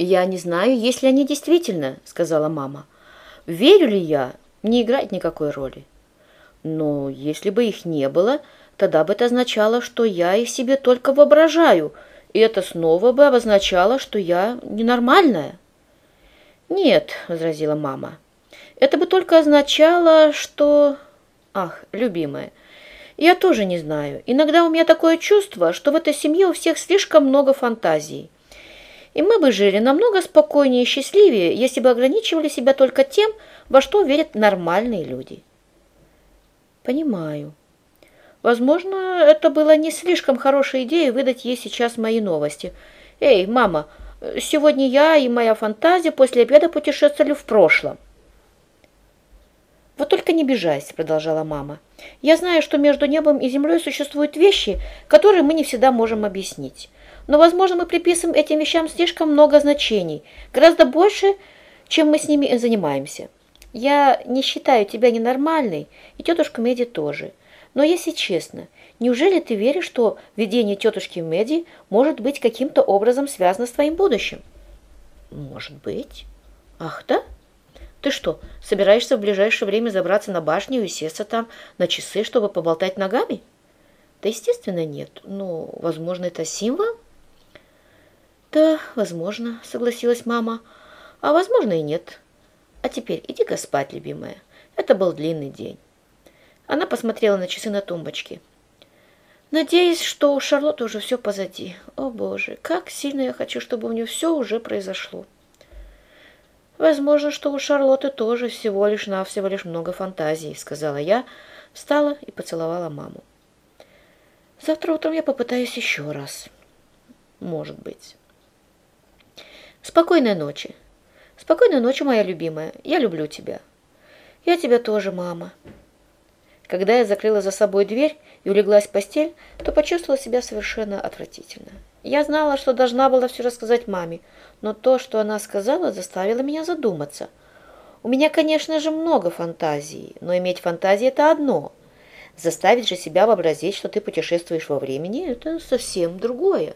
«Я не знаю, есть ли они действительно», — сказала мама. «Верю ли я, не играет никакой роли. Но если бы их не было, тогда бы это означало, что я их себе только воображаю, и это снова бы обозначало, что я ненормальная». «Нет», — возразила мама, — «это бы только означало, что...» «Ах, любимая, я тоже не знаю. Иногда у меня такое чувство, что в этой семье у всех слишком много фантазий. И мы бы жили намного спокойнее и счастливее, если бы ограничивали себя только тем, во что верят нормальные люди. Понимаю. Возможно, это было не слишком хорошей идеей выдать ей сейчас мои новости. Эй, мама, сегодня я и моя фантазия после обеда путешествовали в прошлом. «Вот только не бежайся», — продолжала мама. «Я знаю, что между небом и землей существуют вещи, которые мы не всегда можем объяснить. Но, возможно, мы приписываем этим вещам слишком много значений, гораздо больше, чем мы с ними занимаемся. Я не считаю тебя ненормальной, и тетушку Меди тоже. Но если честно, неужели ты веришь, что видение тетушки Меди может быть каким-то образом связано с твоим будущим?» «Может быть. Ах, да?» Ты что, собираешься в ближайшее время забраться на башню и сесть там на часы, чтобы поболтать ногами? Да, естественно, нет. Ну, возможно, это символ? Да, возможно, согласилась мама. А возможно и нет. А теперь иди-ка спать, любимая. Это был длинный день. Она посмотрела на часы на тумбочке. Надеюсь, что у Шарлотты уже все позади. О, Боже, как сильно я хочу, чтобы у нее все уже произошло. «Возможно, что у Шарлотты тоже всего лишь навсего лишь много фантазий», — сказала я, встала и поцеловала маму. «Завтра утром я попытаюсь еще раз. Может быть». «Спокойной ночи. Спокойной ночи, моя любимая. Я люблю тебя». «Я тебя тоже, мама». Когда я закрыла за собой дверь и улеглась в постель, то почувствовала себя совершенно отвратительно. Я знала, что должна была все рассказать маме, но то, что она сказала, заставило меня задуматься. У меня, конечно же, много фантазий, но иметь фантазии – это одно. Заставить же себя вообразить, что ты путешествуешь во времени – это совсем другое.